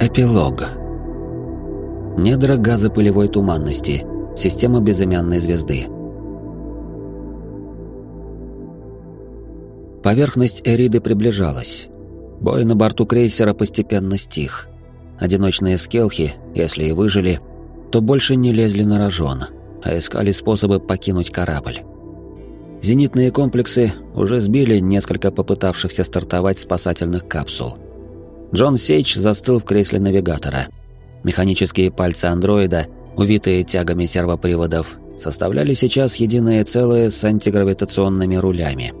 Эпилог. Недра газопылевой туманности. Система безымянной звезды. Поверхность Эриды приближалась. Бой на борту крейсера постепенно стих. Одиночные скелхи, если и выжили, то больше не лезли на рожон, а искали способы покинуть корабль. Зенитные комплексы уже сбили несколько попытавшихся стартовать спасательных капсул. Джон Сейч застыл в кресле навигатора. Механические пальцы андроида, увитые тягами сервоприводов, составляли сейчас единое целое с антигравитационными рулями.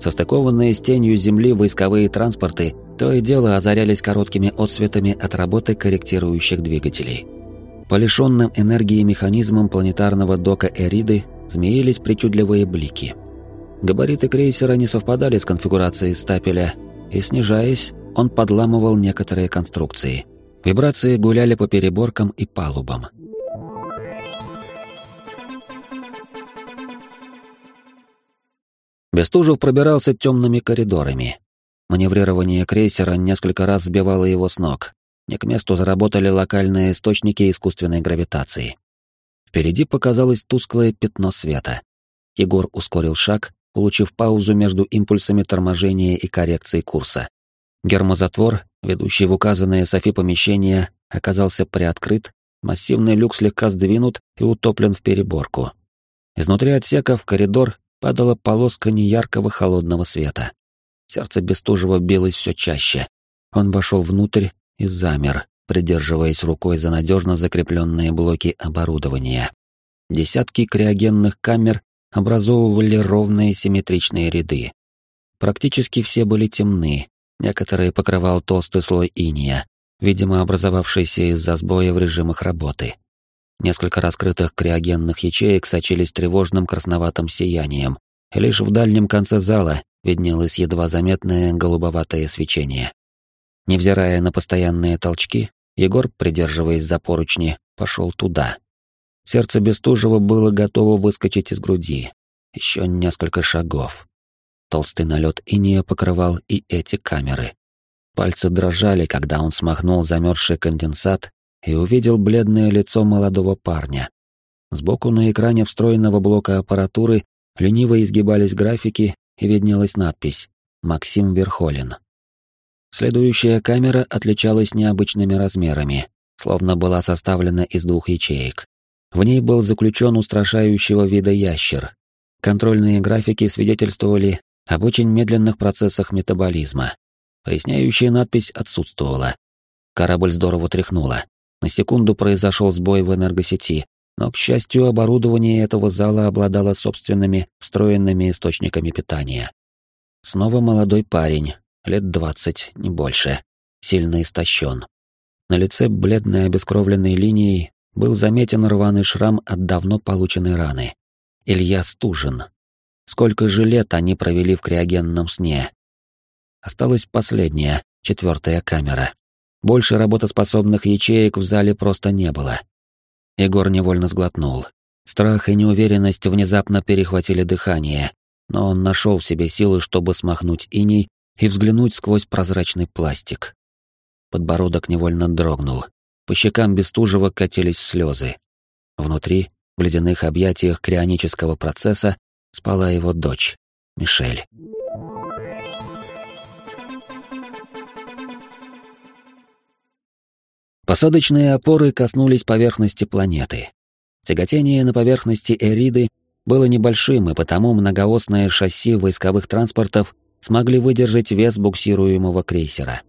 Состыкованные с тенью Земли войсковые транспорты то и дело озарялись короткими отсветами от работы корректирующих двигателей. По лишенным энергии механизмам планетарного дока Эриды змеились причудливые блики. Габариты крейсера не совпадали с конфигурацией стапеля, и, снижаясь, он подламывал некоторые конструкции. Вибрации гуляли по переборкам и палубам. Бестужев пробирался темными коридорами. Маневрирование крейсера несколько раз сбивало его с ног. Не к месту заработали локальные источники искусственной гравитации. Впереди показалось тусклое пятно света. Егор ускорил шаг, получив паузу между импульсами торможения и коррекции курса. Гермозатвор, ведущий в указанное Софи помещение, оказался приоткрыт, массивный люк слегка сдвинут и утоплен в переборку. Изнутри отсека в коридор падала полоска неяркого холодного света. Сердце Бестужева билось все чаще. Он вошел внутрь и замер, придерживаясь рукой за надежно закрепленные блоки оборудования. Десятки криогенных камер образовывали ровные симметричные ряды. Практически все были темны, некоторые покрывал толстый слой иния, видимо, образовавшийся из-за сбоя в режимах работы. Несколько раскрытых криогенных ячеек сочились тревожным красноватым сиянием, и лишь в дальнем конце зала виднелось едва заметное голубоватое свечение. Невзирая на постоянные толчки, Егор, придерживаясь за поручни, пошел туда. Сердце Бестужева было готово выскочить из груди. Еще несколько шагов. Толстый налет иния покрывал и эти камеры. Пальцы дрожали, когда он смахнул замерзший конденсат и увидел бледное лицо молодого парня. Сбоку на экране встроенного блока аппаратуры лениво изгибались графики и виднелась надпись «Максим Верхолин». Следующая камера отличалась необычными размерами, словно была составлена из двух ячеек. В ней был заключен устрашающего вида ящер. Контрольные графики свидетельствовали об очень медленных процессах метаболизма. Поясняющая надпись отсутствовала. Корабль здорово тряхнуло. На секунду произошел сбой в энергосети, но, к счастью, оборудование этого зала обладало собственными встроенными источниками питания. Снова молодой парень, лет двадцать, не больше, сильно истощен. На лице бледной обескровленной линией был заметен рваный шрам от давно полученной раны. Илья Стужин. Сколько же лет они провели в криогенном сне. Осталась последняя, четвертая камера. Больше работоспособных ячеек в зале просто не было. Егор невольно сглотнул. Страх и неуверенность внезапно перехватили дыхание, но он нашел в себе силы, чтобы смахнуть иней и взглянуть сквозь прозрачный пластик. Подбородок невольно дрогнул. По щекам Бестужева катились слезы. Внутри, в ледяных объятиях крионического процесса, спала его дочь, Мишель. Посадочные опоры коснулись поверхности планеты. Тяготение на поверхности Эриды было небольшим, и потому многоосное шасси войсковых транспортов смогли выдержать вес буксируемого крейсера.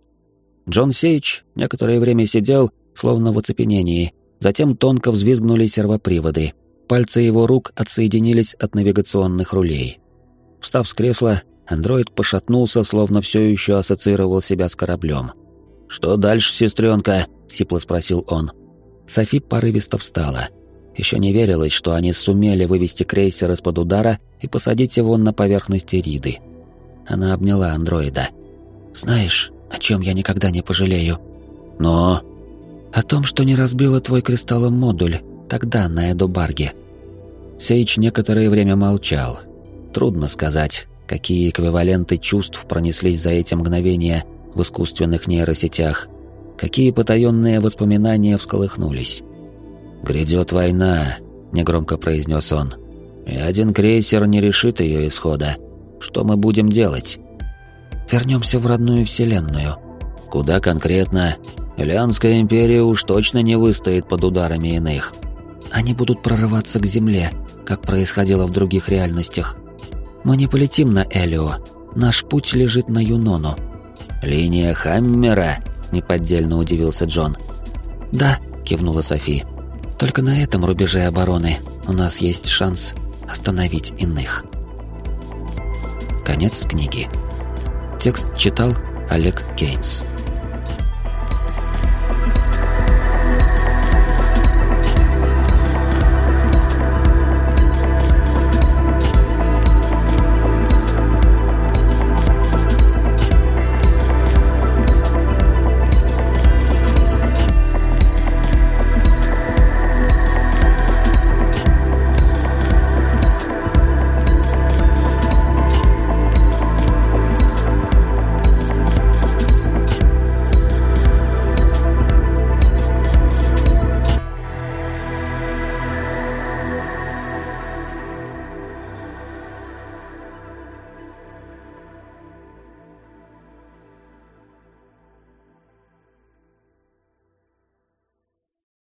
Джон Сейч некоторое время сидел, словно в оцепенении, затем тонко взвизгнули сервоприводы, пальцы его рук отсоединились от навигационных рулей. Встав с кресла, андроид пошатнулся, словно все еще ассоциировал себя с кораблем. «Что дальше, сестренка?» — сипло спросил он. Софи порывисто встала. Еще не верилось, что они сумели вывести крейсер из-под удара и посадить его на поверхность Риды. Она обняла андроида. «Знаешь, о чем я никогда не пожалею?» «Но...» «О том, что не разбила твой кристаллом модуль, тогда на Эдобарге». Сейч некоторое время молчал. Трудно сказать, какие эквиваленты чувств пронеслись за эти мгновения в искусственных нейросетях. какие потаенные воспоминания всколыхнулись. «Грядет война», — негромко произнес он. «И один крейсер не решит ее исхода. Что мы будем делать?» «Вернемся в родную вселенную». «Куда конкретно? Ильянская империя уж точно не выстоит под ударами иных». «Они будут прорываться к Земле, как происходило в других реальностях. Мы не полетим на Элио. Наш путь лежит на Юнону». «Линия Хаммера?» — неподдельно удивился Джон. «Да», — кивнула Софи. «Только на этом рубеже обороны у нас есть шанс остановить иных». Конец книги. Текст читал Олег Кейнс.